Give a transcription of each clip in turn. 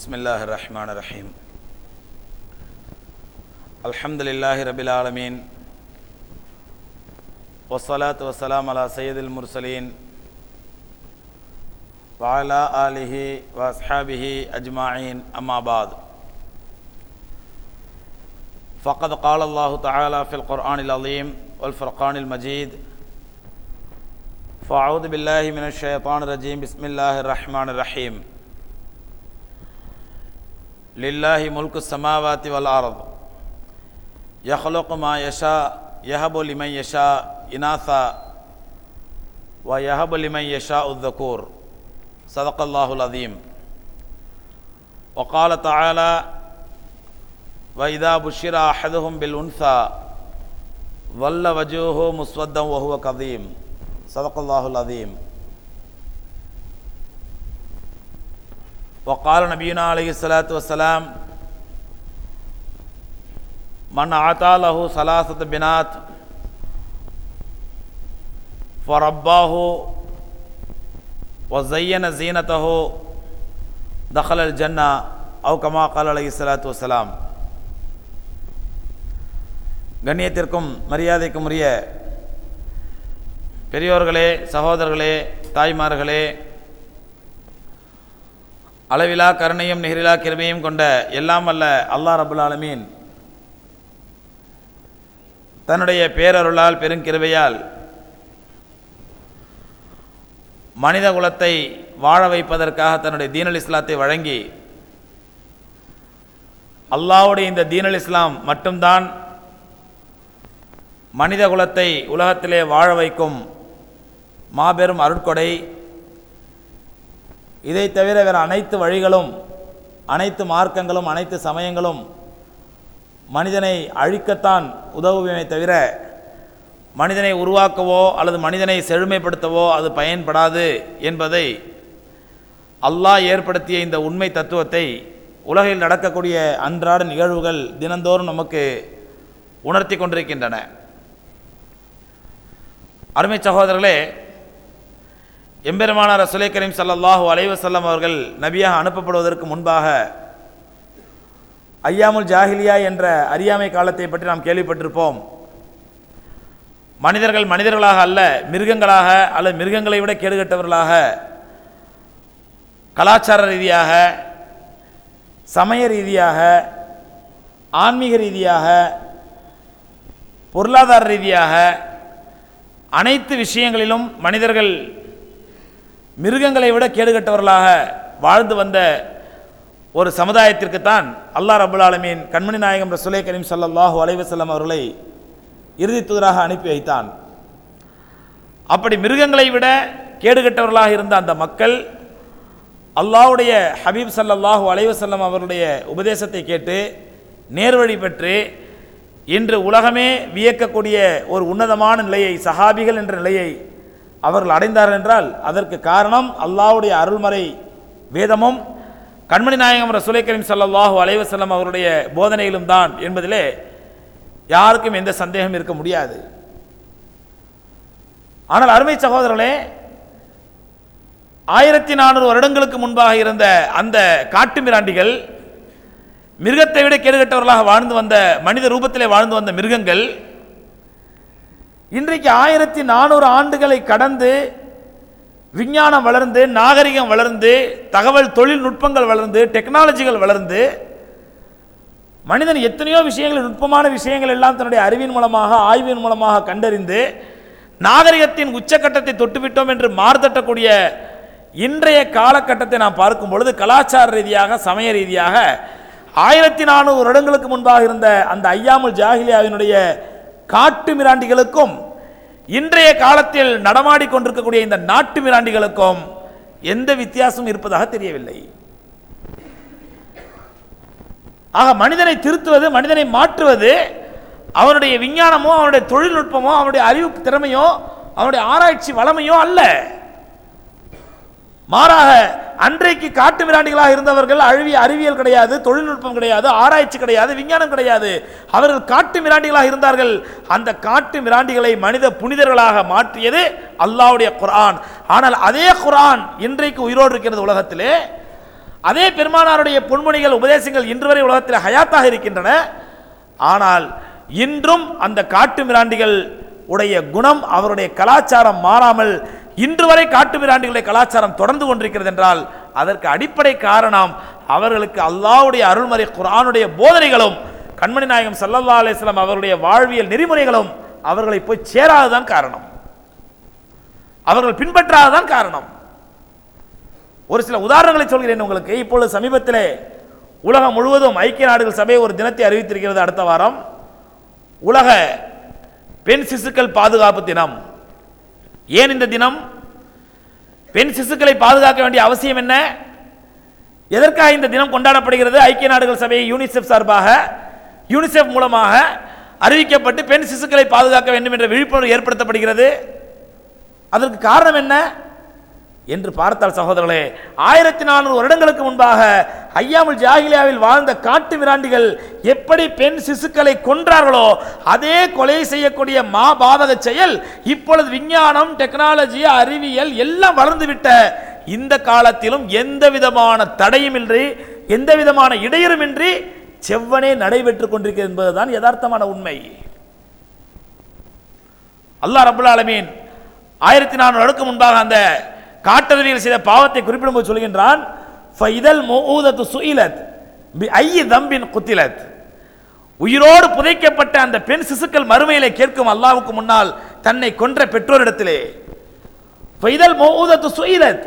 بسم الله الرحمن الرحيم الحمد لله رب العالمين والصلاة والسلام على سيد المرسلين وعلى آله وأصحابه أجمعين أما بعد فقد قال الله تعالى في القرآن العظيم والفرقان المجيد فأعوذ بالله من الشيطان الرجيم بسم الله الرحمن الرحيم لله ملك السماوات والأرض. يخلق ما يشاء يهب لمن يشاء إناثا ويهب لمن يشاء الذكور. صدق الله العظيم. وقال تعالى وإذا بشر أحدهم بالأنثى ظل وجهه مسودا وهو كظيم. صدق الله العظيم. وقال نبينا عليه الصلاة والسلام من أعطى له ثلاثة بنات فرباه وزين زينته دخل الجنة أو كما قال عليه الصلاة والسلام கண்ணியத்திற்கும் மரியாதைக்கும் உரிய பெரியோர்களே சகோதரர்களே தாய்மார்களே அளவிலா கருணையும் நெகிரிலா கிருமையும் கொண்ட எல்லாம் அல்ல அல்லாஹ் ரபுல் ஆலமீன் தன்னுடைய பேரருளால் பெருங்கிருவையால் மனித குலத்தை வாழ வைப்பதற்காக தன்னுடைய தீனல் இஸ்லாத்தை வழங்கி அல்லாவுடைய இந்த தீனல் இஸ்லாம் மட்டும்தான் மனித குலத்தை உலகத்திலே வாழ வைக்கும் மாபெரும் அருட்கொடை இதை தவிர வேறு அனைத்து வழிகளும் அனைத்து மார்க்கங்களும் அனைத்து சமயங்களும் மனிதனை அழிக்கத்தான் உதவுமே தவிர மனிதனை உருவாக்கவோ அல்லது மனிதனை செழுமைப்படுத்தவோ அது பயன்படாது என்பதை அல்லாஹ் ஏற்படுத்திய இந்த உண்மை தத்துவத்தை உலகில் நடக்கக்கூடிய அன்றாட நிகழ்வுகள் தினந்தோறும் நமக்கு உணர்த்தி கொண்டிருக்கின்றன. அருமை சகோதரர்களே எம்பெருமானார் ரசுலை கரீம் சல்லாஹூ அலைவசல்லம் அவர்கள் நபியாக அனுப்பப்படுவதற்கு முன்பாக ஐயாமுல் ஜாஹிலியா என்ற அறியாமை காலத்தை பற்றி நாம் கேள்விப்பட்டிருப்போம். மனிதர்கள் மனிதர்களாக அல்ல மிருகங்களாக அல்லது மிருகங்களை விட கேடுகட்டவர்களாக கலாச்சார ரீதியாக சமய ரீதியாக ஆன்மீக ரீதியாக பொருளாதார ரீதியாக அனைத்து விஷயங்களிலும் மனிதர்கள் மிருகங்களை விட கேடுகட்டவர்களாக வாழ்ந்து வந்த ஒரு சமுதாயத்திற்குத்தான் அல்லாஹ் ரபுல் ஆலமீன் கண்மணி நாயகம் ரசுலே கரீம் சல்லாஹூ அலைவசல்லம் அவர்களை இறுதி தூதராக அனுப்பி வைத்தான். அப்படி மிருகங்களை விட கேடுகட்டவர்களாக இருந்த அந்த மக்கள் அல்லாவுடைய ஹபீப் சல்லாஹூ அலைவசல்லம் அவருடைய உபதேசத்தை கேட்டு நேர்வழி பெற்று இன்று உலகமே வியக்கக்கூடிய ஒரு உன்னதமான நிலையை சஹாபிகள் என்ற நிலையை அவர்கள் அடைந்தார்கள் என்றால் அதற்கு காரணம் அல்லாவுடைய அருள்மறை வேதமும் கண்மணி நாயகம் ரசுலை கரீம் சல்லாஹூ அலைவசல்லம் அவருடைய போதனையிலும் தான் என்பதிலே யாருக்கும் எந்த சந்தேகம் இருக்க முடியாது. ஆனால் அருமை சகோதரர்களே ஆயிரத்தி நானூறு வருடங்களுக்கு முன்பாக இருந்த அந்த காட்டு மிராண்டிகள் மிருகத்தை விட கேடுகட்டவர்களாக வாழ்ந்து வந்த மனித ரூபத்திலே வாழ்ந்து வந்த மிருகங்கள் இன்றைக்கு ஆயிரத்தி நானூறு ஆண்டுகளை கடந்து விஞ்ஞானம் வளர்ந்து நாகரிகம் வளர்ந்து தகவல் தொழில்நுட்பங்கள் வளர்ந்து டெக்னாலஜிகள் வளர்ந்து மனிதன் எத்தனையோ விஷயங்கள் நுட்பமான விஷயங்கள் எல்லாம் தன்னுடைய அறிவின் மூலமாக ஆய்வின் மூலமாக கண்டறிந்து நாகரிகத்தின் உச்சக்கட்டத்தை தொட்டுவிட்டோம் என்று மாறுதட்டக்கூடிய இன்றைய காலகட்டத்தை நாம் பார்க்கும் பொழுது கலாச்சார ரீதியாக சமய ரீதியாக ஆயிரத்தி நானூறு வருடங்களுக்கு முன்பாக இருந்த அந்த ஐயாமுல் ஜாகிலியாவினுடைய காட்டு மிராண்டிகளுக்கும் இன்றைய காலத்தில் நடமாடி கொண்டிருக்கக்கூடிய இந்த நாட்டு மிராண்டிகளுக்கும் எந்த வித்தியாசமும் இருப்பதாக தெரியவில்லை. ஆக மனிதனை திருத்துவது மனிதனை மாற்றுவது அவனுடைய விஞ்ஞானமோ அவனுடைய தொழில்நுட்பமோ அவனுடைய அறிவு திறமையோ அவனுடைய ஆராய்ச்சி வளமையோ அல்ல. மாறாக அன்றைக்கு காட்டு மிராண்டிகளாக இருந்தவர்கள் அழுவிய அறிவியல் கிடையாது தொழில்நுட்பம் கிடையாது ஆராய்ச்சி கிடையாது விஞ்ஞானம் கிடையாது. அவர்கள் காட்டு மிராண்டிகளாக இருந்தார்கள். அந்த காட்டு மிராண்டிகளை மனித புனிதர்களாக மாற்றியது அல்லாவுடைய குரான் ஆனால் அதே குரான் இன்றைக்கு உயிரோடு இருக்கிறது உலகத்திலே. அதே பெருமானாருடைய பொன்மொழிகள் உபதேசங்கள் இன்று வரை உலகத்தில் ஹயாத்தாக இருக்கின்றன. ஆனால் இன்றும் அந்த காட்டு மிராண்டிகள் உடைய குணம் அவருடைய கலாச்சாரம் மாறாமல் இன்று வரை காட்டு மிராண்டிகளுடைய கலாச்சாரம் தொடர்ந்து கொண்டிருக்கிறது என்றால் அதற்கு அடிப்படை காரணம் அவர்களுக்கு அல்லாஹ்வுடைய அருள்மறை குரானுடைய போதனைகளும் கண்மணி நாயகம் ஸல்லல்லாஹு அலிஸ்லாம் அவருடைய வாழ்வியல் நெறிமுறைகளும் அவர்களை போய் சேராததான் காரணம். அவர்கள் பின்பற்றாததான் காரணம். ஒரு சில உதாரணங்களை சொல்கிறேன் உங்களுக்கு. இப்பொழுது சமீபத்திலே உலகம் முழுவதும் ஐக்கிய நாடுகள் சபை ஒரு தினத்தை அறிவித்திருக்கிறது அடுத்த வாரம். உலக பெண் சிசுக்கள் பாதுகாப்பு தினம். ஏன் இந்த தினம்? பெண் சிசுக்களை பாதுகாக்க வேண்டிய அவசியம் என்ன? எதற்காக இந்த தினம் கொண்டாடப்படுகிறது? ஐக்கிய நாடுகள் சபை யூனிசெஃப் சார்பாக யூனிசெஃப் மூலமாக அறிவிக்கப்பட்டு பெண் சிசுக்களை பாதுகாக்க வேண்டும் என்ற விழிப்புணர்வு ஏற்படுத்தப்படுகிறது. அதற்கு காரணம் என்ன? என்று பார்த்தால் சகோதரர்களே ஆயிரத்தி நானூறு வருடங்களுக்கு முன்பாக ஐயாமுல் ஜாகிலியாவில் வாழ்ந்த காட்டு மிராண்டிகள் எப்படி பெண் சிசுக்களை கொன்றார்களோ அதே கொலை செய்யக்கூடிய மாபாதக செயல் இப்பொழுது விஞ்ஞானம் டெக்னாலஜி அறிவியல் எல்லாம் வளர்ந்துவிட்ட இந்த காலத்திலும் எந்த விதமான தடையுமின்றி எந்த விதமான இடையூறுமின்றி செவ்வனே நடைபெற்று கொண்டிருக்கிறது என்பதுதான் யதார்த்தமான உண்மை. அல்லாஹ் ரபுல் ஆலமீன் ஆயிரத்தி நானூறு அடுக்கு முன்பாக அந்த காட்டறிவியல் செய்த பாவத்தை குறிப்பிடும்போது சொல்கின்றான் ஃபைதல் மௌஊதத்து சுயிலத் பி ஐயி தம்பின் குத்திலத். உயிரோடு புதைக்கப்பட்ட அந்த பெண் சிசுக்கள் மறுமையிலே கேட்கும் அல்லாவுக்கு முன்னால் தன்னை கொன்ற பெற்றோரிடத்திலே. ஃபைதல் மௌஊதத்து சுயிலத்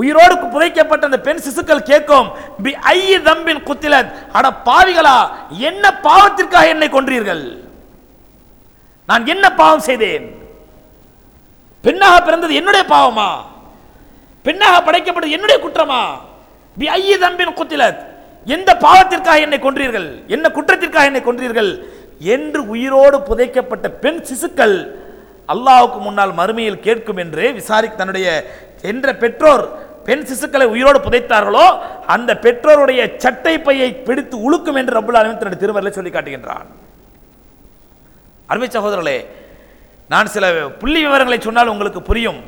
உயிரோடு புதைக்கப்பட்ட அந்த பெண் சிசுக்கள் கேட்கும் பி ஐயி தம்பின் குத்திலத். அட பாவிகளா என்ன பாவத்திற்காக என்னை கொன்றீர்கள்? நான் என்ன பாவம் செய்தேன்? பெண்ணாக பிறந்தது என்னுடைய பாவமா? பெண்ணாக படைக்கப்பட்டது என்னுடைய குற்றமா? பி ஐய தம்பின் குத்திலத். எந்த பாவத்திற்காக என்னை கொன்றீர்கள்? என்ன குற்றத்திற்காக என்னை கொன்றீர்கள்? என்று உயிரோடு புதைக்கப்பட்ட பெண் சிசுக்கள் அல்லாவுக்கு முன்னால் மறுமையில் கேட்கும் என்று விசாரி தன்னுடைய என்ற பெற்றோர் பெண் சிசுக்களை உயிரோடு புதைத்தார்களோ அந்த பெற்றோருடைய சட்டை பையை பிடித்து உழுக்கும் என்று ரபுல் ஆலமீன் தன்னுடைய திருவரில் சொல்லி காட்டுகின்றான். அருமை சகோதரர்களே நான் சில புள்ளி விவரங்களை சொன்னால் உங்களுக்கு புரியும்.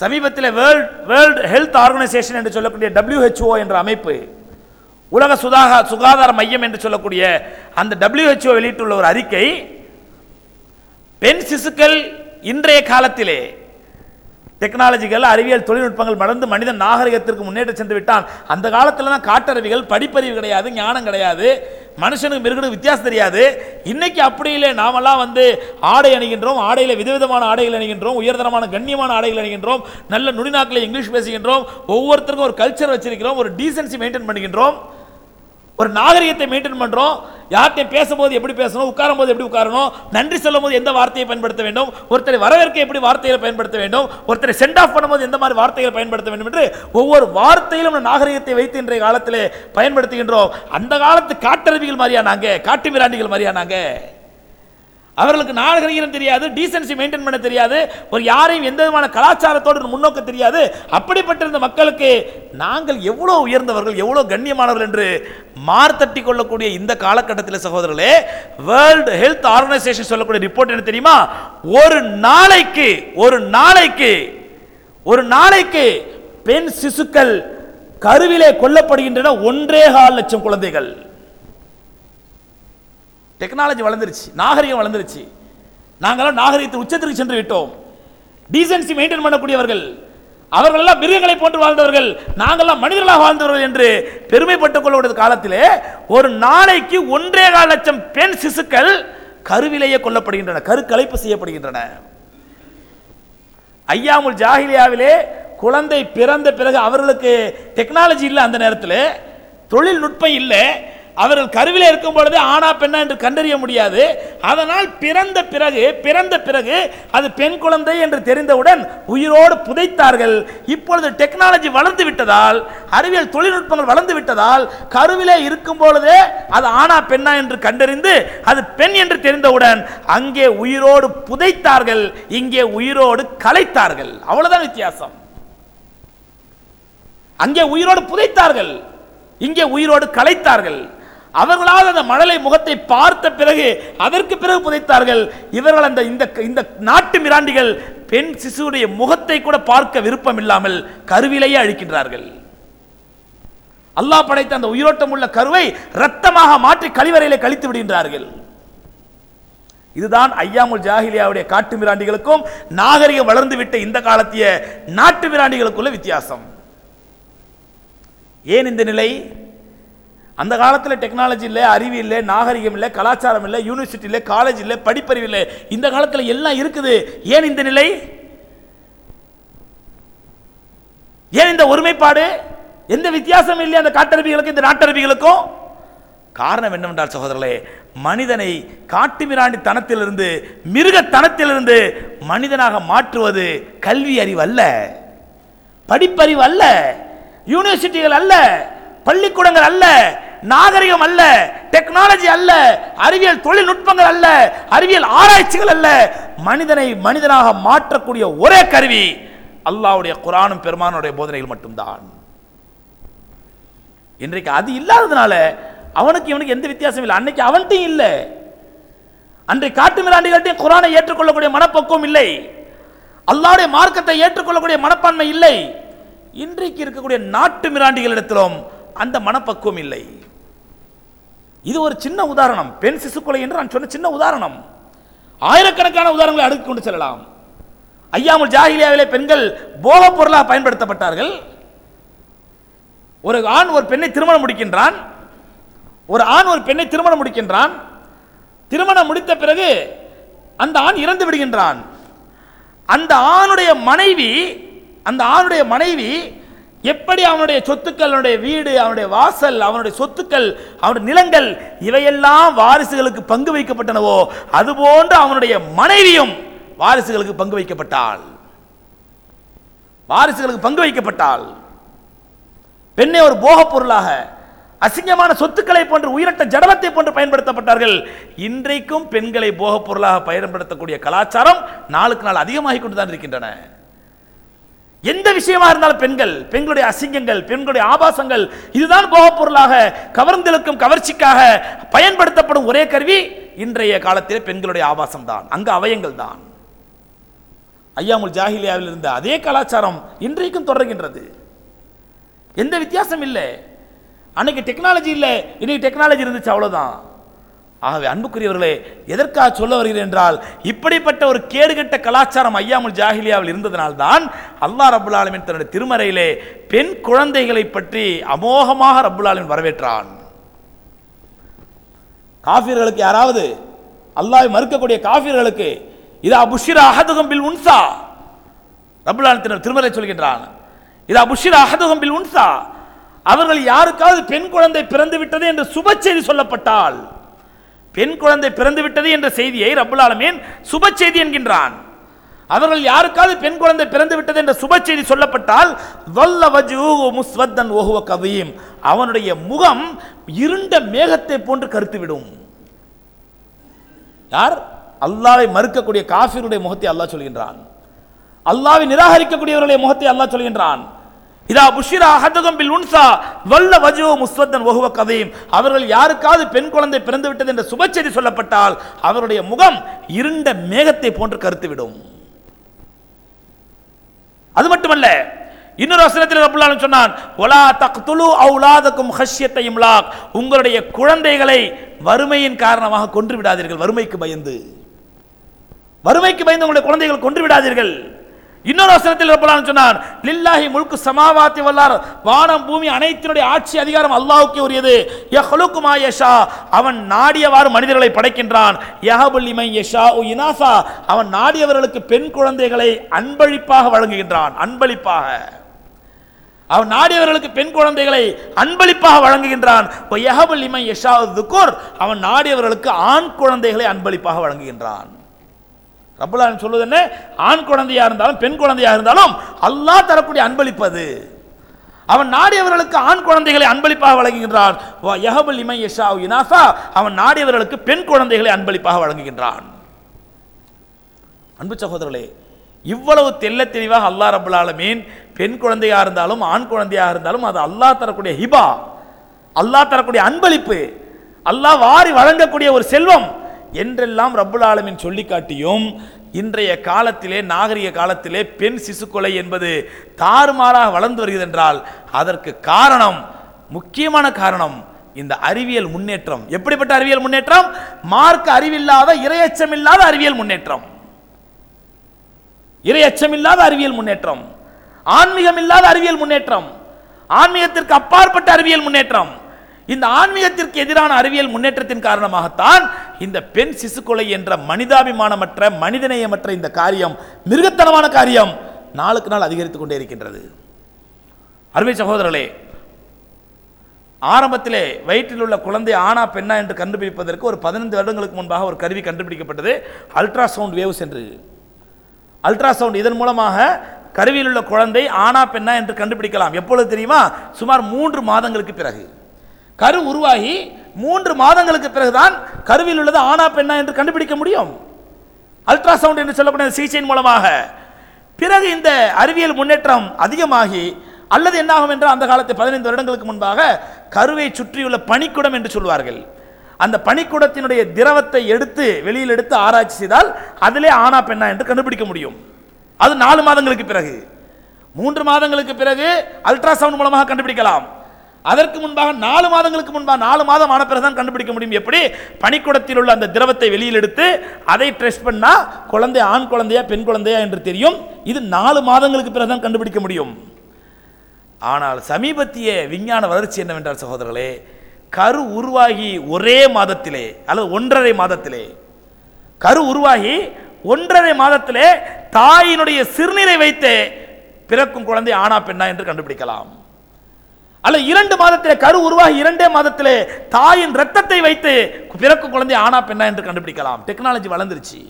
சமீபத்தில் வேர்ல்ட் வேர்ல்டு ஹெல்த் ஆர்கனைசேஷன் என்று சொல்லக்கூடிய டபிள்யூஹெச்ஓ என்ற அமைப்பு உலக சுதாக சுகாதார மையம் என்று சொல்லக்கூடிய அந்த டபிள்யூஹெச்ஓ வெளியிட்டுள்ள ஒரு அறிக்கை பெண் சிசுக்கள் இன்றைய காலத்திலே டெக்னாலஜிகள் அறிவியல் தொழில்நுட்பங்கள் மறந்து மனிதன் நாகரிகத்திற்கு முன்னேற்றம் சென்று விட்டான். அந்த காலத்தில் தான் காட்டறிவிகள் படிப்பறிவு கிடையாது ஞானம் கிடையாது. மனுஷனுக்கு மிருகனுக்கு வித்தியாசம் தெரியாது. இன்னைக்கு அப்படி இல்லை. நாமெல்லாம் வந்து ஆடை அணிகின்றோம் ஆடையில் விதவிதமான ஆடைகள் அணிகின்றோம் உயர்தரமான கண்ணியமான ஆடைகள் அணிகின்றோம் நல்ல நுடிநாக்கில் இங்கிலீஷ் பேசுகின்றோம் ஒவ்வொருத்தருக்கும் ஒரு கல்ச்சர் வச்சிருக்கிறோம் ஒரு டீசன்சி மெயின்டைன் பண்ணுகின்றோம் ஒரு நாகரிகத்தை மெயின்டைன் பண்றோம். யார்கிட்டையும் பேசும்போது எப்படி பேசணும் உட்காரும் போது எப்படி உட்காரணும் நன்றி சொல்லும் போது எந்த வார்த்தையை பயன்படுத்த வேண்டும் ஒருத்தரை வரவேற்க எப்படி வார்த்தைகளை பயன்படுத்த வேண்டும் ஒருத்தரை சென்ட் ஆஃப் பண்ணும்போது எந்த மாதிரி வார்த்தைகளை பயன்படுத்த வேண்டும் என்று ஒவ்வொரு வார்த்தையிலும் நாகரிகத்தை வைத்து இன்றைய காலத்தில் பயன்படுத்துகின்றோம். அந்த காலத்து காட்டருவிகள் மாதிரியா நாங்க? காட்டு மிராண்டிகள் மாதிரியா நாங்கள் அவர்களுக்கு நாகரிகம் தெரியாது டீசன்சி மெயின்டைன் பண்ண தெரியாது ஒரு யாரையும் எந்த விதமான கலாச்சாரத்தோடு முன்னோக்க தெரியாது. அப்படிப்பட்ட இந்த மக்களுக்கு நாங்கள் எவ்வளோ உயர்ந்தவர்கள் எவ்வளோ கண்ணியமானவர்கள் என்று மார்த்தட்டி கொள்ளக்கூடிய இந்த காலகட்டத்தில் சகோதரர்களே வேர்ல்டு ஹெல்த் ஆர்கனைசேஷன் சொல்லக்கூடிய ரிப்போர்ட் என்ன தெரியுமா? ஒரு நாளைக்கு ஒரு நாளைக்கு ஒரு நாளைக்கு பெண் சிசுக்கள் கருவிலே கொல்லப்படுகின்றன ஒன்றே கால் லட்சம் குழந்தைகள். டெக்னாலஜி வளர்ந்துருச்சு நாகரிகம் வளர்ந்துருச்சு. நாங்களாம் நாகரிகத்தை உச்சத்திற்கு சென்று விட்டோம். டீசன்சி மெயின்டைன் பண்ணக்கூடியவர்கள் அவர்கள் எல்லாம் மிருகங்களை போன்று வாழ்ந்தவர்கள் நாங்கள்லாம் மனிதர்களாக வாழ்ந்தவர்கள் என்று பெருமைப்பட்டுக் கொள்ளக்கூடிய காலத்திலே ஒரு நாளைக்கு ஒன்றே கால் லட்சம் பெண் சிசுக்கள் கருவிலேயே கொல்லப்படுகின்றன கருக்கலைப்பு செய்யப்படுகின்றன. ஐயாமுல் ஜாஹிலியாவிலே குழந்தை பிறந்த பிறகு அவர்களுக்கு டெக்னாலஜி இல்லை அந்த நேரத்தில் தொழில்நுட்பம் இல்லை அவர்கள் கருவிலே இருக்கும் பொழுது ஆனா பெண்ணா என்று கண்டறிய முடியாது. அதனால் பிறந்த பிறகு பிறந்த பிறகு அது பெண் குழந்தை என்று தெரிந்தவுடன் உயிரோடு புதைத்தார்கள். இப்பொழுது டெக்னாலஜி வளர்ந்து விட்டதால் அறிவியல் தொழில்நுட்பங்கள் வளர்ந்து விட்டதால் கருவிலே இருக்கும் பொழுதே அது ஆனா பெண்ணா என்று கண்டறிந்து அது பெண் என்று தெரிந்தவுடன் அங்கே உயிரோடு புதைத்தார்கள். இங்கே உயிரோடு கலைத்தார்கள். அவ்வளவுதான் வித்தியாசம். அங்கே உயிரோடு புதைத்தார்கள். இங்கே உயிரோடு கலைத்தார்கள். அவர்களால் அந்த மழலை முகத்தை பார்த்த பிறகு அதற்கு பிறகு புதைத்தார்கள். இவர்கள் அந்த இந்த இந்த நாட்டு மிராண்டிகள் பெண் சிசுவுடைய முகத்தை கூட பார்க்க விருப்பம் இல்லாமல் கருவிலேயே அழிக்கின்றார்கள். அல்லாஹ் படைத்த அந்த உயிரோட்டம் உள்ள கருவை ரத்தமாக மாற்றி கழிவறையிலே கழித்து விடுகின்றார்கள். இதுதான் ஐயாமுல் ஜாஹிலியாவுடைய காட்டு மிராண்டிகளுக்கும் நாகரிகம் வளர்ந்து விட்ட இந்த காலத்திய நாட்டு மிராண்டிகளுக்குள்ள வித்தியாசம். ஏன் இந்த நிலை? அந்த காலத்தில் டெக்னாலஜி இல்லை அறிவு இல்லை நாகரிகம் இல்லை கலாச்சாரம் இல்லை யூனிவர்சிட்டி இல்லை காலேஜ் இல்லை படிப்பறிவு இல்லை. இந்த காலத்தில் எல்லாம் இருக்குது. ஏன் இந்த நிலை? ஏன் இந்த ஒருமைப்பாடு? எந்த வித்தியாசம் இல்லை அந்த காட்டரபிகளுக்கும் இந்த நாட்டரபிகளுக்கும் காரணம் என்னவென்றால் சகோதரர்களே மனிதனை காட்டு மிராண்டி தனத்திலிருந்து மிருகத்தனத்திலிருந்து மனிதனாக மாற்றுவது கல்வி அறிவு அல்ல. படிப்பறிவு அல்ல. யூனிவர்சிட்டிகள் அல்ல. பள்ளிக்கூடங்கள் அல்ல. நாகரிகம் அல்ல டெக்னாலஜி அல்ல அறிவியல் தொழில்நுட்பங்கள் அல்ல அறிவியல் ஆராய்ச்சிகள் அல்ல. மனிதனை மனிதனாக மாற்றக்கூடிய ஒரே கருவி அல்லாவுடைய குரானும் பெருமானுடைய போதனைகள் மட்டும்தான். இன்றைக்கு அது இல்லாததுனால அவனுக்கு இவனுக்கு எந்த வித்தியாசம் இல்லை. அன்னைக்கு அவன்கிட்டையும் இல்லை. அன்றைக்கு காட்டு மிராண்டிகள்ட்டையும் குரானை ஏற்றுக்கொள்ளக்கூடிய மனப்பக்குவம் இல்லை. அல்லாவுடைய மார்க்கத்தை ஏற்றுக்கொள்ளக்கூடிய மனப்பான்மை இல்லை. இன்றைக்கு இருக்கக்கூடிய நாட்டு மிராண்டிகளிடத்திலும் அந்த மனப்பக்குவம் இல்லை. இது ஒரு சின்ன உதாரணம். பெண் சிசுக்கொலை என்று நான் சொன்ன சின்ன உதாரணம். ஆயிரக்கணக்கான உதாரணங்களை அடுக்கி கொண்டு செல்லலாம். ஐயாமுல் ஜாகிலியாவிலே பெண்கள் போகப் பொருளாக பயன்படுத்தப்பட்டார்கள். ஒரு ஆண் ஒரு பெண்ணை திருமணம் முடிக்கின்றான். ஒரு ஆண் ஒரு பெண்ணை திருமணம் முடிக்கின்றான். திருமணம் முடித்த பிறகு அந்த ஆண் இறந்து விடுகின்றான். அந்த ஆணுடைய மனைவி அந்த ஆணுடைய மனைவி எப்படி அவனுடைய சொத்துக்கள் அவனுடைய வீடு அவனுடைய வாசல் அவனுடைய சொத்துக்கள் அவனுடைய நிலங்கள் இவையெல்லாம் வாரிசுகளுக்கு பங்கு வைக்கப்பட்டனவோ அதுபோன்று அவனுடைய மனைவியும் வாரிசுகளுக்கு பங்கு வைக்கப்பட்டாள். வாரிசுகளுக்கு பங்கு வைக்கப்பட்டாள். பெண்ணை ஒரு போகப் பொருளாக அசிங்கமான சொத்துக்களை போன்று உயிரட்ட ஜடலத்தை போன்று பயன்படுத்தப்பட்டார்கள். இன்றைக்கும் பெண்களை போகப் பொருளாக பயன்படுத்தக்கூடிய கலாச்சாரம் நாளுக்கு நாள் அதிகமாகிக் கொண்டுதான் இருக்கின்றன. எந்த விஷயமா இருந்தாலும் பெண்கள் பெண்களுடைய அசிங்கங்கள் பெண்களுடைய ஆபாசங்கள் இதுதான் போகப் பொருளாக கவர்ந்தெழுக்கும் கவர்ச்சிக்காக பயன்படுத்தப்படும் ஒரே கருவி இன்றைய காலத்தில் பெண்களுடைய ஆபாசம் தான் அங்கு அவயங்கள் தான். ஐயாமுல் ஜாஹிலியாவில் இருந்த அதே கலாச்சாரம் இன்றைக்கும் தொடர்கின்றது. எந்த வித்தியாசம் இல்லை. அன்னைக்கு டெக்னாலஜி இல்லை இன்னைக்கு டெக்னாலஜி இருந்துச்சு அவ்வளோதான் ஆகவே அன்புக்குரியவர்களே எதற்காக சொல்ல வருகிறேன் என்றால் இப்படிப்பட்ட ஒரு கேடுகட்ட கலாச்சாரம் ஐயாமுல் ஜாஹிலியாவில் இருந்ததனால்தான் அல்லாஹ் ரபுல் ஆலமின் தன்னுடைய திருமறையிலே பெண் குழந்தைகளை பற்றி அமோகமாக ரபுல் ஆலமின் வரவேற்றான். காஃபியர்களுக்கு யாராவது அல்லாஹ் மறுக்கக்கூடிய காஃபியர்களுக்கு இதா புஷிரா அஹதுகம் பில் உன்சா ரபுல் ஆலத்தினர் திருமறை சொல்கின்றான். இதா புஷிரா அஹதுகம் பில் உன்சா அவர்கள் யாருக்காவது பெண் குழந்தை பிறந்து விட்டது என்று சுப செய்தி சொல்லப்பட்டால் பெண் குழந்தை பிறந்து விட்டது என்ற செய்தியை ரப்புல் ஆலமீன் சுப செய்தி என்கின்றான். அவர்கள் யாருக்காவது பெண் குழந்தை பிறந்து விட்டது என்ற சுப செய்தி சொல்லப்பட்டால் வல்ல முஸ்வத்தன் ஓஹுவ கவீம் அவனுடைய முகம் இருண்ட மேகத்தை போன்று கருத்துவிடும். யார்? அல்லாவை மறுக்கக்கூடிய காஃபிருடைய முகத்தை அல்லாஹ் சொல்கின்றான். அல்லாவை நிராகரிக்கக்கூடியவர்களுடைய முகத்தை அல்லாஹ் சொல்கின்றான். இதா புஷிரா அஹதுகம் பில் உன்சா வல்ல வஜுவோ முஸ்வத்தன் ஒகுவ கதையும் அவர்கள் யாருக்காவது பெண் குழந்தை பிறந்து விட்டது என்ற சுபச்செய்தி சொல்லப்பட்டால் அவருடைய முகம் இருண்ட மேகத்தை போன்று கருத்துவிடும். அது மட்டுமல்ல இன்னொரு வசனத்தில் ரப்புல்லாலும் சொன்னான் ஒலா தக்துலு அவுலாதக்கும் ஹஷ்யத்தை இம்லாக். உங்களுடைய குழந்தைகளை வறுமையின் காரணமாக கொன்று விடாதீர்கள் வறுமைக்கு பயந்து. வறுமைக்கு பயந்து உங்களுடைய குழந்தைகள் கொன்று விடாதீர்கள். இன்னொரு வசனத்தில் ரப்பலான் சொன்னான் லில்லாஹி முழுக்கு சமாவாத்தி வல்லார் வானம் பூமி அனைத்தினுடைய ஆட்சி அதிகாரம் அல்லாஹ்வுக்கே உரியது. யஹ்லுக்கு மா யஷா. அவன் நாடியவாறு மனிதர்களை படைக்கின்றான். யஹபுல்லிமை யஷா யஷா இனாசா. அவன் நாடியவர்களுக்கு பெண் குழந்தைகளை அன்பளிப்பாக வழங்குகின்றான். அன்பளிப்பாக. அவன் நாடியவர்களுக்கு பெண் குழந்தைகளை அன்பளிப்பாக வழங்குகின்றான். யஹபுல்லிமை யஷா துக்குர் அவன் நாடியவர்களுக்கு ஆண் குழந்தைகளை அன்பளிப்பாக வழங்குகின்றான். ரப்பலான் சொல்லுவது என்ன? ஆண் குழந்தையாக இருந்தாலும் பெண் குழந்தையாக இருந்தாலும் அல்லாஹ் தரக்கூடிய அன்பளிப்பது அவன் நாடியவர்களுக்கு ஆண் குழந்தைகளை அன்பளிப்பாக வழங்குகின்றான். யஹபுல் இமை யஷா இனாசா அவன் நாடியவர்களுக்கு பெண் குழந்தைகளை அன்பளிப்பாக வழங்குகின்றான். அன்பு சகோதரர்களே இவ்வளவு தெல்ல தெளிவாக அல்லாஹ் ரபுல்லாலமீன் பெண் குழந்தையாக இருந்தாலும் ஆண் குழந்தையாக இருந்தாலும் அது அல்லாஹ் தரக்கூடிய ஹிபா. அல்லாஹ் தரக்கூடிய அன்பளிப்பு. அல்லாஹ் வாரி வழங்கக்கூடிய ஒரு செல்வம். என்றெல்லாம் ரப்புல் ஆலமின் சொல்லி காட்டியும் இன்றைய காலத்திலே நாகரிக காலத்திலே பெண் சிசு கொலை என்பது தாறுமாறாக வளர்ந்து வருகிறது என்றால் அதற்கு காரணம் முக்கியமான காரணம் இந்த அறிவியல் முன்னேற்றம். எப்படிப்பட்ட அறிவியல் முன்னேற்றம்? மார்க் அறிவில்லாத இரையச்சம் இல்லாத அறிவியல் முன்னேற்றம். இரையச்சம் இல்லாத அறிவியல் முன்னேற்றம். ஆன்மீகம் இல்லாத அறிவியல் முன்னேற்றம். ஆன்மீகத்திற்கு அப்பாற்பட்ட அறிவியல் முன்னேற்றம். இந்த ஆன்மீகத்திற்கு எதிரான அறிவியல் முன்னேற்றத்தின் காரணமாகத்தான் இந்த பெண் சிசு கொலை என்ற மனிதாபிமானமற்ற மனிதநேயமற்ற இந்த காரியம் மிருகத்தனமான காரியம் நாளுக்கு நாள் அதிகரித்துக் கொண்டே இருக்கின்றது. அருமை சகோதரர்களே ஆரம்பத்திலே வயிற்றில் உள்ள குழந்தை ஆனா பெண்ணா என்று கண்டுபிடிப்பதற்கு ஒரு பதினைந்து வருடங்களுக்கு முன்பாக ஒரு கருவி கண்டுபிடிக்கப்பட்டது. அல்ட்ராசவுண்ட் வேவ்ஸ் என்று. அல்ட்ராசவுண்ட் இதன் மூலமாக கருவியில் உள்ள குழந்தை ஆனா பெண்ணா என்று கண்டுபிடிக்கலாம். எப்பொழுது தெரியுமா? சுமார் மூன்று மாதங்களுக்கு பிறகு. கரு உருவாகி மூன்று மாதங்களுக்கு பிறகுதான் கருவில் உள்ளது ஆனா பெண்ணா என்று கண்டுபிடிக்க முடியும். அல்ட்ராசவுண்ட் என்று சொல்லக்கூடிய சிகிச்சையின் மூலமாக. பிறகு இந்த அறிவியல் முன்னேற்றம் அதிகமாகி அல்லது என்னாகும் என்றால் அந்த காலத்தில் பதினைந்து வருடங்களுக்கு முன்பாக கருவை சுற்றியுள்ள பனிக்குடம் என்று சொல்வார்கள். அந்த பனிக்குடத்தினுடைய திரவத்தை எடுத்து வெளியில் எடுத்து ஆராய்ச்சி செய்தால் அதிலே ஆனா பெண்ணா என்று கண்டுபிடிக்க முடியும். அது நாலு மாதங்களுக்கு பிறகு. மூன்று மாதங்களுக்கு பிறகு அல்ட்ராசவுண்ட் மூலமாக கண்டுபிடிக்கலாம். அதற்கு முன்பாக நாலு மாதங்களுக்கு முன்பாக நாலு மாதம் ஆன பிறகு தான் கண்டுபிடிக்க முடியும். எப்படி? பனிக்குடத்தில் உள்ள அந்த திரவத்தை வெளியில் எடுத்து அதை டெஸ்ட் பண்ணா குழந்தை ஆண் குழந்தையா பெண் குழந்தையா என்று தெரியும். இது நாலு மாதங்களுக்கு பிறகுதான் கண்டுபிடிக்க முடியும். ஆனால் சமீபத்திய விஞ்ஞான வளர்ச்சி என்னவென்றால் சகோதரர்களே கரு உருவாகி ஒரே மாதத்திலே அல்லது ஒன்றரை மாதத்திலே கரு உருவாகி ஒன்றரை மாதத்திலே தாயினுடைய சிறுநீரை வைத்து பிறக்கும் குழந்தை ஆனா பெண்ணா என்று கண்டுபிடிக்கலாம். அல்ல இரண்டு மாதத்திலே கரு உருவாகி இரண்டே மாதத்திலே தாயின் ரத்தத்தை வைத்து பிறக்கும் குழந்தை ஆனா பெண்ணா என்று கண்டுபிடிக்கலாம். டெக்னாலஜி வளர்ந்துருச்சு.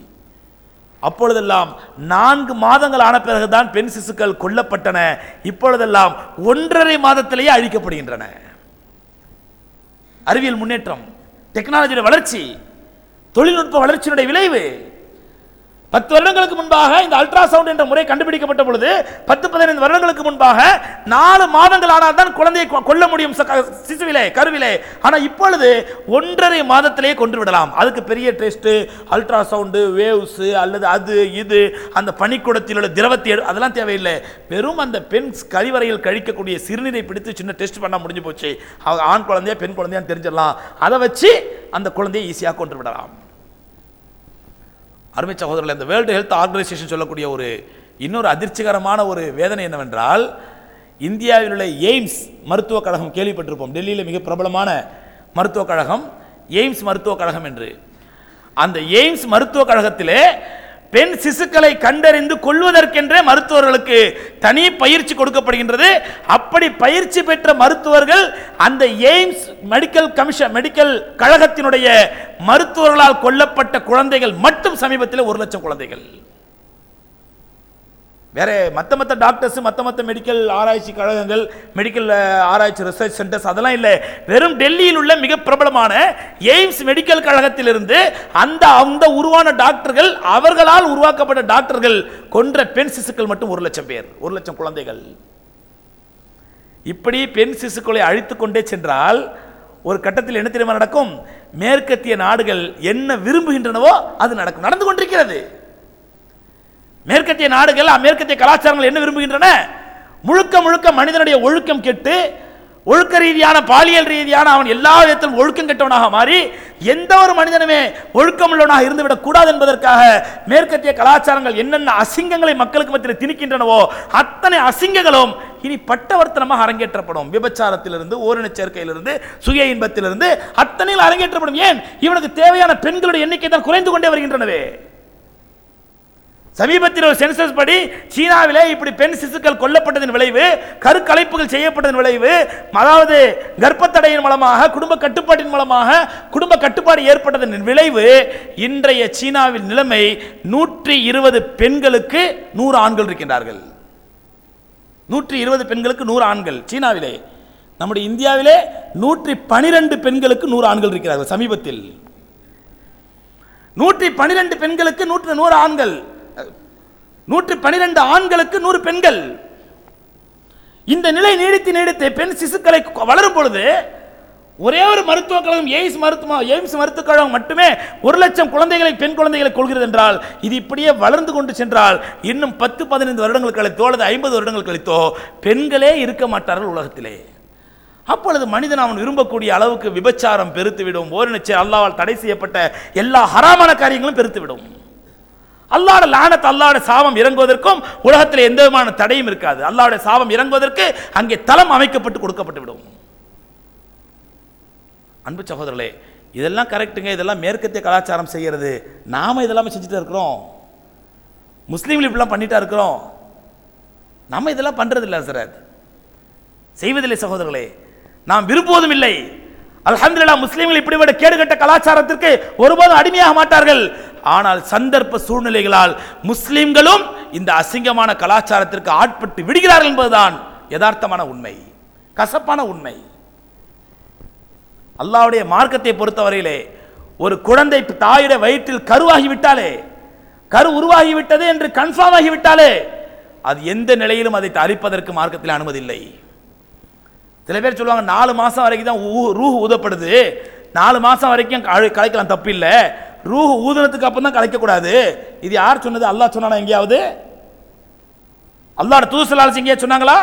அப்பொழுதெல்லாம் நான்கு மாதங்கள் ஆன பிறகுதான் பெண் சிசுக்கள் கொல்லப்பட்டன. இப்பொழுதெல்லாம் ஒன்றரை மாதத்திலேயே அழிக்கப்படுகின்றன. அறிவியல் முன்னேற்றம் டெக்னாலஜியோட வளர்ச்சி தொழில்நுட்ப வளர்ச்சியினுடைய விளைவு. பத்து வருடங்களுக்கு முன்பாக இந்த அல்ட்ராசவுண்ட் என்ற முறை கண்டுபிடிக்கப்பட்ட பொழுது பத்து பதினைந்து வருடங்களுக்கு முன்பாக நாலு மாதங்கள் ஆனால் தான் குழந்தையை கொல்ல முடியும் சிசுவிலே கருவிலே. ஆனால் இப்பொழுது ஒன்றரை மாதத்திலே கொன்று விடலாம். அதுக்கு பெரிய டெஸ்ட்டு அல்ட்ராசவுண்டு வேவ்ஸ் அல்லது அது இது அந்த பனிக்கூடத்தில் உள்ள திரவத்தை அதெல்லாம் தேவையில்லை. வெறும் அந்த பெண் கழிவறையில் கழிக்கக்கூடிய சிறுநீரை பிடித்து சின்ன டெஸ்ட் பண்ண முடிஞ்சு போச்சு. ஆண் குழந்தையா பெண் குழந்தையான்னு தெரிஞ்சிடலாம். அதை வச்சு அந்த குழந்தையை ஈஸியாக கொண்டு விடலாம். அருமை சகோதரர்கள் இந்த வேர்ல்டு ஹெல்த் ஆர்கனைசேஷன் சொல்லக்கூடிய ஒரு இன்னொரு அதிர்ச்சிகரமான ஒரு வேதனை என்னவென்றால் இந்தியாவில் உள்ள எய்ம்ஸ் மருத்துவக் கழகம் கேள்விப்பட்டிருப்போம். டெல்லியில் மிக பிரபலமான மருத்துவக் கழகம் எய்ம்ஸ் மருத்துவக் கழகம் என்று. அந்த எய்ம்ஸ் மருத்துவக் கழகத்திலே பெண் சிசுக்களை கண்டறிந்து கொள்வதற்கென்றே மருத்துவர்களுக்கு தனி பயிற்சி கொடுக்கப்படுகின்றது. அப்படி பயிற்சி பெற்ற மருத்துவர்கள் அந்த எய்ம்ஸ் மெடிக்கல் கமிஷன் மெடிக்கல் கழகத்தினுடைய மருத்துவர்களால் கொல்லப்பட்ட குழந்தைகள் மட்டும் சமீபத்தில் ஒரு லட்சம் குழந்தைகள். வேற மற்ற மற்ற டாக்டர்ஸ் மற்ற மற்ற மெடிக்கல் ஆராய்ச்சி கழகங்கள் மெடிக்கல் ஆராய்ச்சி ரிசர்ச் சென்டர்ஸ் அதெல்லாம் இல்லை. வெறும் டெல்லியில் உள்ள மிக பிரபலமான எய்ம்ஸ் மெடிக்கல் கழகத்திலிருந்து அந்த அந்த உருவான டாக்டர்கள் அவர்களால் உருவாக்கப்பட்ட டாக்டர்கள் கொன்ற பெண் சிசுக்கள் மட்டும் ஒரு லட்சம் பேர் ஒரு லட்சம் குழந்தைகள். இப்படி பெண் சிசுக்களை அழித்து கொண்டே சென்றால் ஒரு கட்டத்தில் என்ன தெரியுமா நடக்கும்? மேற்கத்திய நாடுகள் என்ன விரும்புகின்றனவோ அது நடக்கும். நடந்து கொண்டிருக்கிறது. மேற்கத்திய நாடுகள் மேற்கத்திய கலாச்சாரங்கள் என்ன விரும்புகின்றன? முழுக்க முழுக்க மனிதனுடைய ஒழுக்கம் கெட்டு ஒழுக்க ரீதியான பாலியல் ரீதியான அவன் எல்லா விதத்திலும் ஒழுக்கம் கெட்டவனாக மாறி எந்த ஒரு மனிதனுமே ஒழுக்கம் உள்ளவனாக இருந்துவிடக் கூடாது என்பதற்காக மேற்கத்திய கலாச்சாரங்கள் என்னென்ன அசிங்கங்களை மக்களுக்கு மத்தியில் திணிக்கின்றனவோ அத்தனை அசிங்கங்களும் இனி பட்டவர்த்தனமாக அரங்கேற்றப்படும். விபச்சாரத்திலிருந்து ஓரின சேர்க்கையிலிருந்து சுய இன்பத்திலிருந்து அத்தனையில் அரங்கேற்றப்படும். ஏன்? இவனுக்கு தேவையான பெண்களுடைய எண்ணிக்கை தான் குறைந்து கொண்டே வருகின்றனவே. சமீபத்தில் ஒரு சென்சஸ் படி சீனாவிலே இப்படி பெண் சிசுக்கள் கொல்லப்பட்டதன் விளைவு கருக்கலைப்புகள் செய்யப்பட்டதன் விளைவு அதாவது கர்ப்பத்தடையின் மூலமாக குடும்ப கட்டுப்பாட்டின் மூலமாக குடும்ப கட்டுப்பாடு ஏற்பட்டதன் விளைவு இன்றைய சீனாவின் நிலைமை நூற்றி இருபது பெண்களுக்கு நூறு ஆண்கள் இருக்கின்றார்கள். நூற்றி இருபது பெண்களுக்கு நூறு ஆண்கள் சீனாவிலே. நம்முடைய இந்தியாவிலே நூற்றி பனிரெண்டு பெண்களுக்கு நூறு ஆண்கள் இருக்கிறார்கள் சமீபத்தில். நூற்றி பனிரெண்டு பெண்களுக்கு நூற்று நூறு ஆண்கள். நூற்று பனிரெண்டு ஆண்களுக்கு நூறு பெண்கள். இந்த நிலை நீடித்து நீடித்து பெண் சிசுக்களை வளரும் பொழுது ஒரே ஒரு மருத்துவக் கழகம் எய்ம்ஸ் மருத்துவ எய்ம்ஸ் மருத்துவக் கழகம் மட்டுமே ஒரு லட்சம் குழந்தைகளை பெண் குழந்தைகளை கொள்கிறது என்றால் இது இப்படியே வளர்ந்து கொண்டு சென்றால் இன்னும் பத்து பதினைந்து வருடங்கள் கழித்தோ அல்லது ஐம்பது வருடங்கள் கழித்தோ பெண்களே இருக்க மாட்டார்கள் உலகத்திலே. அப்பொழுது மனிதன் அவன் விரும்பக்கூடிய அளவுக்கு விபச்சாரம் பெருத்துவிடும். ஓரினச்சே அல்லாவால் தடை செய்யப்பட்ட எல்லா ஹராமான காரியங்களும் பெருத்துவிடும். அல்லாட லானத் அல்லாட சாபம் இறங்குவதற்கும் உலகத்தில் எந்த விதமான தடையும் இருக்காது. அல்லாட சாபம் இறங்குவதற்கு அங்கே தளம் அமைக்கப்பட்டு கொடுக்கப்பட்டு விடும். அன்பு சகோதரர்களே இதெல்லாம் கரெக்டுங்க இதெல்லாம் மேற்கத்திய கலாச்சாரம் செய்கிறது நாம் இதெல்லாம் செஞ்சுட்டு இருக்கிறோம். முஸ்லீம்கள் இப்படிலாம் பண்ணிட்டா இருக்கிறோம். நம்ம இதெல்லாம் பண்ணுறதில்ல இல்லை சார் செய்வதில்லை சகோதரர்களே. நாம் விரும்புவதும் இல்லை. அலமதுல்லா முஸ்லீம்கள் இப்படிப்பட்ட கேடுகட்ட கலாச்சாரத்திற்கு ஒருபோதும் அடிமையாக மாட்டார்கள். ஆனால் சந்தர்ப்ப சூழ்நிலைகளால் முஸ்லிம்களும் இந்த அசிங்கமான கலாச்சாரத்திற்கு ஆட்பட்டு விடுகிறார்கள் என்பதுதான் யதார்த்தமான உண்மை கசப்பான உண்மை. அல்லாவுடைய மார்க்கத்தை பொறுத்தவரையிலே ஒரு குழந்தை தாயுடைய வயிற்றில் கருவாகி விட்டாலே கரு உருவாகிவிட்டது என்று கன்ஃபார்ம் ஆகிவிட்டாலே அது எந்த நிலையிலும் அதை அரிப்பதற்கு மார்க்கத்தில் அனுமதி இல்லை சில பேர் சொல்லுவாங்க நாலு மாசம் வரைக்கும் தான் ஊ- ரூஹ் ஊதப்படுது நாலு மாசம் வரைக்கும் கழ- கலைக்கலாம் தப்பு இல்லை ரூஹ் ஊதனத்துக்கு அப்புறம் தான் கலைக்கக்கூடாது இது யார் சொன்னது? அல்லாஹ் சொன்னானா எங்கேயாவது? அல்லாஹ் தூசலால் எங்கேயா சொன்னாங்களா?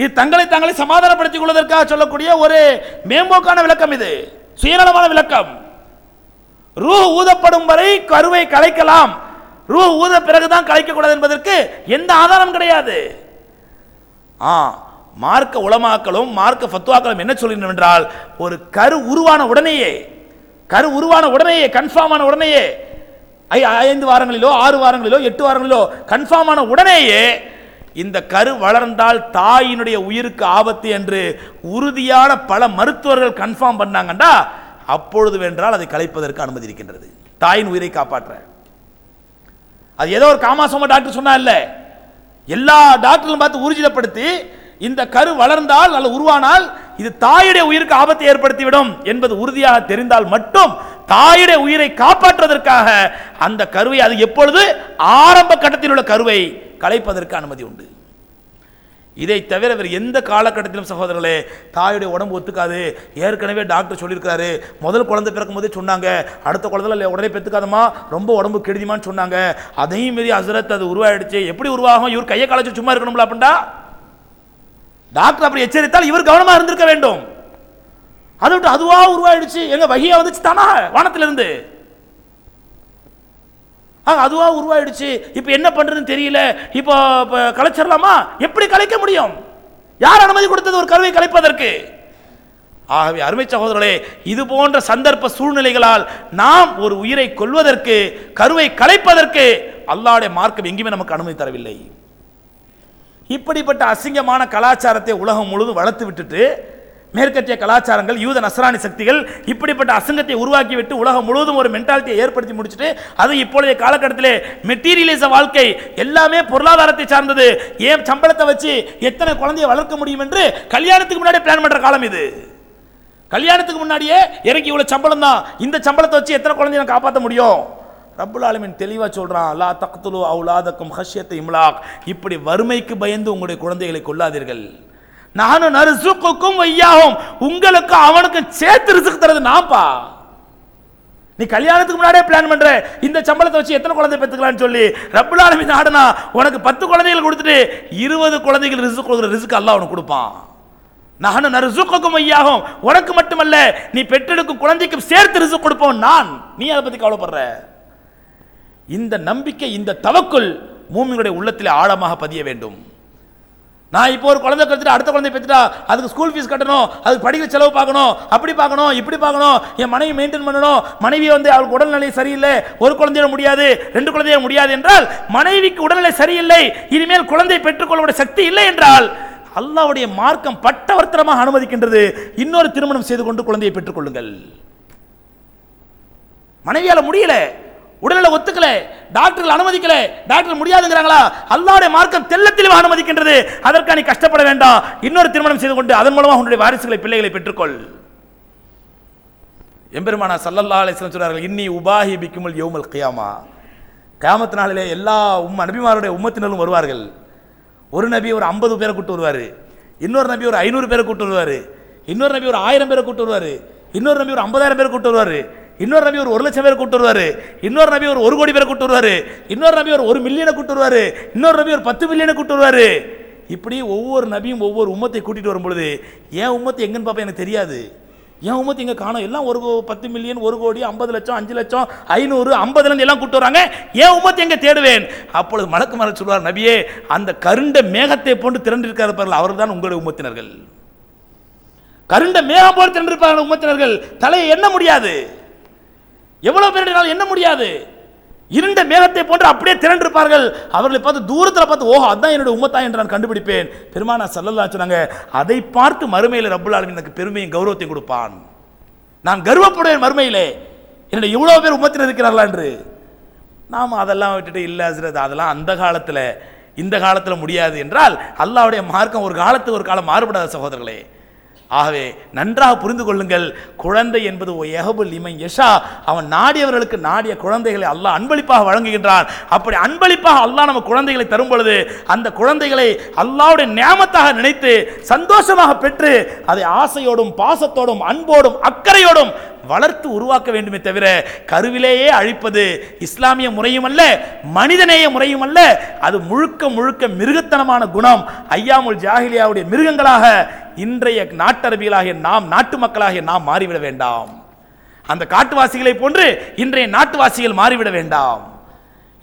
இது தங்களை தங்களை சமாதானப்படுத்திக் கொள்வதற்காக சொல்லக்கூடிய ஒரு மேம்போக்கான விளக்கம் இது. சுயநலமான விளக்கம். ரூ ஊதப்படும் வரை கருவை கலைக்கலாம். ரூ ஊத பிறகுதான் கலைக்கக்கூடாது என்பதற்கு எந்த ஆதாரம் கிடையாது. ஆ மார்க்க உளமாக்களும் மார்க்க ஃபத்துவாக்களும் என்ன சொல்கின்றன என்றால் ஒரு கரு உருவான உடனேயே கரு உருவான உடனேயே கன்ஃபார்ம் ஆன உடனேயே ஐ- ஐந்து வாரங்களிலோ ஆறு வாரங்களிலோ எட்டு வாரங்களிலோ கன்ஃபார்ம் ஆன உடனேயே இந்த கரு வளர்ந்தால் தாயினுடைய உயிருக்கு ஆபத்து என்று உறுதியான பல மருத்துவர்கள் கன்ஃபார்ம் பண்ணாங்கண்டா அப்பொழுது வென்றால் அதை கலைப்பதற்கு அனுமதி இருக்கின்றது. தாயின் உயிரை காப்பாற்ற. அது ஏதோ ஒரு காமாசோம டாக்டர் சொன்னா இல்லை எல்லா டாக்டர்களும் பார்த்து ஊர்ஜிதப்படுத்தி இந்த கரு வளர்ந்தால் அல்ல உருவானால் இது தாயுடைய உயிருக்கு ஆபத்தை ஏற்படுத்திவிடும் என்பது உறுதியாக தெரிந்தால் மட்டும் தாயுடைய உயிரை காப்பாற்றுவதற்காக அந்த கருவை அது எப்பொழுது ஆரம்ப கட்டத்தில் உள்ள கருவை கலைப்பதற்கு அனுமதி உண்டு. இதை தவிர வேறு எந்த காலகட்டத்திலும் சகோதரர்களே தாயுடைய உடம்பு ஒத்துக்காது. ஏற்கனவே டாக்டர் சொல்லியிருக்காரு முதல் குழந்தை பிறக்கும் போதே சொன்னாங்க. அடுத்த குழந்தை உடனே பெற்றுக்காதமா ரொம்ப உடம்பு கெடுதிமான்னு சொன்னாங்க. அதையும் மீறி அசரத் அது உருவாயிடுச்சு. எப்படி உருவாகும்? இவர் கையை காலச்சு சும்மா இருக்கணும்ல அப்படின்டா? டாக்டர் அப்படி எச்சரித்தால் இவர் கவனமாக இருந்திருக்க வேண்டும். அதை விட்டு அதுவாக உருவாயிடுச்சு. எங்க வகையா வந்துச்சு தானா? வானத்திலிருந்து. ஆ, உருவாயிடுச்சு. இப்போ என்ன பண்ணுறதுன்னு தெரியல. இப்போ இப்போ கலைச்சிடலாமா எப்படி கலைக்க முடியும்? யார் அனுமதி கொடுத்தது ஒரு கருவை கலைப்பதற்கு? ஆகவே அருமை சகோதரர்களே இது போன்ற சந்தர்ப்ப சூழ்நிலைகளால் நாம் ஒரு உயிரை கொல்வதற்கு கருவை கலைப்பதற்கு அல்லாடைய மார்க்கம் எங்கேயுமே நமக்கு அனுமதி தரவில்லை. இப்படிப்பட்ட அசிங்கமான கலாச்சாரத்தை உலகம் முழுவதும் வளர்த்து விட்டுட்டு மேற்கத்திய கலாச்சாரங்கள் யூத நசராணி சக்திகள் இப்படிப்பட்ட அசங்கத்தை உருவாக்கி விட்டு உலகம் முழுவதும் ஒரு மென்டாலிட்டியை ஏற்படுத்தி முடிச்சுட்டு அது இப்பொழுதைய காலகட்டத்திலே மெட்டீரியலிச வாழ்க்கை எல்லாமே பொருளாதாரத்தை சார்ந்தது. ஏன் சம்பளத்தை வச்சு எத்தனை குழந்தையை வளர்க்க முடியும் என்று கல்யாணத்துக்கு முன்னாடி பிளான் பண்ணுற காலம் இது. கல்யாணத்துக்கு முன்னாடியே இறக்கி இவ்வளோ சம்பளம் தான் இந்த சம்பளத்தை வச்சு எத்தனை குழந்தைய நான் காப்பாற்ற முடியும்? ரப்புல் ஆலமீன் தெளிவா சொல்றான் லா தக்துலு அவுலாதக்கும் ஹஷ்யத்தை இம்லாக். இப்படி வறுமைக்கு பயந்து உங்களுடைய குழந்தைகளை கொல்லாதீர்கள். நானும் நரிசுக்கும் வையாகும். உங்களுக்கு அவனுக்கு சேர்த்து ரிசுக்கு தரது நான்ப்பா. நீ கல்யாணத்துக்கு முன்னாடியே பிளான் பண்ற. இந்த சம்பளத்தை வச்சு எத்தனை குழந்தை பெற்றுக்கலாம்னு சொல்லி ரப்புல் ஆலமீன் நாடுனா உனக்கு பத்து குழந்தைகள் கொடுத்துட்டு இருபது குழந்தைகள் ரிசுக்கு கொடுக்குற ரிசுக்கு அல்லா உனக்கு கொடுப்பான். நானும் நறுசுக்கும் ஐயாகும் உனக்கு மட்டுமல்ல நீ பெற்றெடுக்கும் குழந்தைக்கும் சேர்த்து ரிசுக்கு கொடுப்போம் நான். நீ அதை பத்தி கவலைப்படுற. இந்த நம்பிக்கை இந்த தவக்குள் மூமிகளுடைய உள்ளத்தில் ஆழமாக பதிய வேண்டும். நான் இப்போ ஒரு குழந்தை கற்றுட்டு அடுத்த குழந்தை பெற்றுட்டா அதுக்கு ஸ்கூல் ஃபீஸ் கட்டணும் அதுக்கு படிக்க செலவு பார்க்கணும் அப்படி பார்க்கணும் இப்படி பார்க்கணும் என் மனைவி மெயின்டைன் பண்ணணும் மனைவி வந்து அவளுக்கு உடல்நிலை சரியில்லை ஒரு குழந்தைய முடியாது ரெண்டு குழந்தைய முடியாது என்றால் மனைவிக்கு உடல்நிலை சரியில்லை இனிமேல் குழந்தை பெற்றுக்கொள்ளக்கூடிய சக்தி இல்லை என்றால் அல்லாவுடைய மார்க்கம் பட்டவர்த்தனமாக அனுமதிக்கின்றது. இன்னொரு திருமணம் செய்து கொண்டு குழந்தையை பெற்றுக்கொள்ளுங்கள். மனைவியால் முடியலை. உடல்நிலை ஒத்துக்கல. டாக்டர்கள் அனுமதிக்கல. டாக்டர் முடியாதுங்கிறாங்களா? அல்லாவுடைய மார்க்கம் தெல்ல தெளிவாக அனுமதிக்கின்றது. அதற்காக நீ கஷ்டப்பட வேண்டாம். இன்னொரு திருமணம் செய்து கொண்டு அதன் மூலமாக உன்னுடைய வாரிசுகளை பிள்ளைகளை பெற்றுக்கொள். எம்பெருமானா சல்லல்லா அலிஸ்லம் சொல்கிறார்கள் இன்னி உபாஹி பிக்குமுல் யோமல் கியாமா. கியாமத் நாளிலே எல்லா உம் நபிமாருடைய உம்மத்தினரும் வருவார்கள். ஒரு நபி ஒரு ஐம்பது பேரை கூட்டு வருவார். இன்னொரு நபி ஒரு ஐநூறு பேரை கூட்டு வருவார். இன்னொரு நபி ஒரு ஆயிரம் பேரை கூட்டு வருவார். இன்னொரு நபி ஒரு ஐம்பதாயிரம் பேர் கூட்டு வருவார். இன்னொரு நபி ஒரு ஒரு லட்சம் பேர் கூட்டு வருவார். இன்னொரு நபி ஒரு ஒரு கோடி பேரை கூட்டு வருவார். இன்னொரு நபி ஒரு ஒரு மில்லியனை கூட்டு வருவார். இன்னொரு நபி ஒரு பத்து மில்லியனை கூட்டு வருவார். இப்படி ஒவ்வொரு நபியும் ஒவ்வொரு உம்மத்தை கூட்டிட்டு வரும்பொழுது ஏன் உம்மத்தை உம்மத்து எங்கன்னு பார்ப்பேன் எனக்கு தெரியாது. என் உமத்து இங்கே காணும். எல்லாம் ஒரு கோ- பத்து மில்லியன் ஒரு கோடி ஐம்பது லட்சம் அஞ்சு லட்சம் ஐநூறு ஐம்பதுலேருந்து எல்லாம் கூட்டு வராங்க. என் உமத்து எங்கே தேடுவேன்? அப்பொழுது மலக்கு மலர் சொல்வார் நபியே அந்த கருண்ட மேகத்தை போன்று திரண்டிருக்கார் பாருங்கள். அவர் தான் உங்களுடைய உமத்தினர்கள் கருண்ட மேகம் போல் திரண்டிருப்பார்கள் உமத்தினர்கள் தலையை எண்ண முடியாது. எவ்வளவு பேருனாலும் என்ன முடியாது? இருண்ட மேகத்தை போன்று அப்படியே திரண்டிருப்பார்கள். அவர்களை பார்த்து தூரத்தில் பார்த்து ஓஹோ அதான் என்னுடைய உம்மத்தா என்று நான் கண்டுபிடிப்பேன். பெருமானா சல்லல்லா சொன்னாங்க அதை பார்த்து மறுமையில் ரப்புல் ஆலமீன் எனக்கு பெருமையும் கௌரவத்தையும் கொடுப்பான். நான் கர்வப்படுவேன் மறுமையிலே. என்னுடைய இவ்வளோ பேர் உம்மத்தில் இருக்கிறார்களா என்று. நாம் அதெல்லாம் விட்டுட்டு இல்லை ஹஸ்ரத் அதெல்லாம் அந்த காலத்தில் இந்த காலத்தில் முடியாது என்றால் அல்லாவுடைய மார்க்கம் ஒரு காலத்துக்கு ஒரு காலம் மாறுபடாத சகோதரர்களே. ஆகவே நன்றாக புரிந்து கொள்ளுங்கள். குழந்தை என்பது ஓ எஹபுல் இமை யஷா. அவன் நாடியவர்களுக்கு நாடிய குழந்தைகளை அல்லாஹ் அன்பளிப்பாக வழங்குகின்றான். அப்படி அன்பளிப்பாக அல்லாஹ் நம்ம குழந்தைகளை தரும் பொழுது அந்த குழந்தைகளை அல்லாவுடைய நியாமத்தாக நினைத்து சந்தோஷமாக பெற்று அதை ஆசையோடும் பாசத்தோடும் அன்போடும் அக்கறையோடும் வளர்த்து உருவாக்க வேண்டுமே தவிர கருவிலேயே அழிப்பது இஸ்லாமிய முறையும் அல்ல மனிதநேய முறையும் அல்ல. அது முழுக்க முழுக்க மிருகத்தனமான குணம். ஐயாமுல் ஜாஹிலியாவுடைய மிருகங்களாக இன்றைய நாட்டரபிகளாகிய நாம் நாட்டு மக்களாகிய நாம் மாறிவிட வேண்டாம். அந்த காட்டுவாசிகளை போன்று இன்றைய நாட்டுவாசிகள் மாறிவிட வேண்டாம்.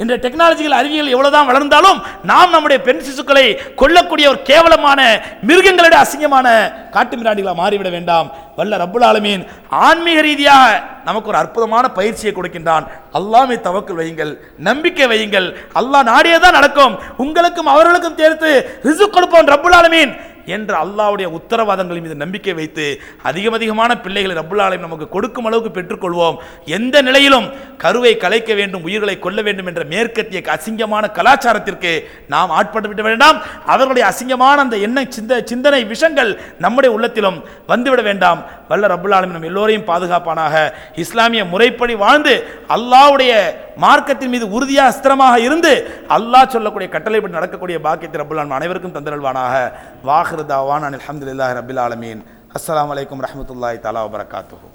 இந்த டெக்னாலஜிகள் அறிவியல் எவ்வளவுதான் வளர்ந்தாலும் நாம் நம்முடைய பெண் சிசுக்களை கொல்லக்கூடிய ஒரு கேவலமான மிருகங்களோட அசிங்கமான காட்டு மிராண்டிகளாக மாறிவிட வேண்டாம். வல்ல ரப்புல் ஆலமீன் ஆன்மீக ரீதியாக நமக்கு ஒரு அற்புதமான பயிற்சியை கொடுக்கின்றான். அல்லாமே தவக்கல் வையுங்கள் நம்பிக்கை வையுங்கள். அல்லாஹ் நாடியதான் நடக்கும். உங்களுக்கும் அவர்களுக்கும் சேர்த்து ரிசு கொடுப்போம் ரப்புல் ஆலமீன். என்ற அல்லாவுடைய உத்தரவாதங்களின் மீது நம்பிக்கை வைத்து அதிகம் அதிகமான பிள்ளைகளை ரப்புல் நமக்கு கொடுக்கும் அளவுக்கு பெற்றுக்கொள்வோம். எந்த நிலையிலும் கருவை கலைக்க வேண்டும் உயிர்களை கொல்ல வேண்டும் என்ற மேற்கத்திய அசிங்கமான கலாச்சாரத்திற்கு நாம் ஆட்பட்டு விட வேண்டாம். அவர்களுடைய அசிங்கமான அந்த எண்ண சிந்த சிந்தனை விஷங்கள் நம்முடைய உள்ளத்திலும் வந்துவிட வேண்டாம். வல்ல ரப்புல் நம் எல்லோரையும் பாதுகாப்பானாக. இஸ்லாமிய முறைப்படி வாழ்ந்து அல்லாஹ்வுடைய மார்க்கத்தின் மீது உறுதியாக ஸ்திரமாக இருந்து அல்லாஹ் சொல்லக்கூடிய கட்டளைப்படி நடக்கக்கூடிய பாக்கியத்தை ரப்புல் அனைவருக்கும் தந்திரல்வானாக வாக வாஹிரு தாவான் அல்ஹம்துலில்லாஹி ரப்பில் ஆலமீன் அஸ்ஸலாமு அலைக்கும் ரஹ்மத்துல்லாஹி தஆலா வபரகாத்துஹு